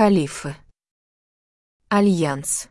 Халифы. Альянс.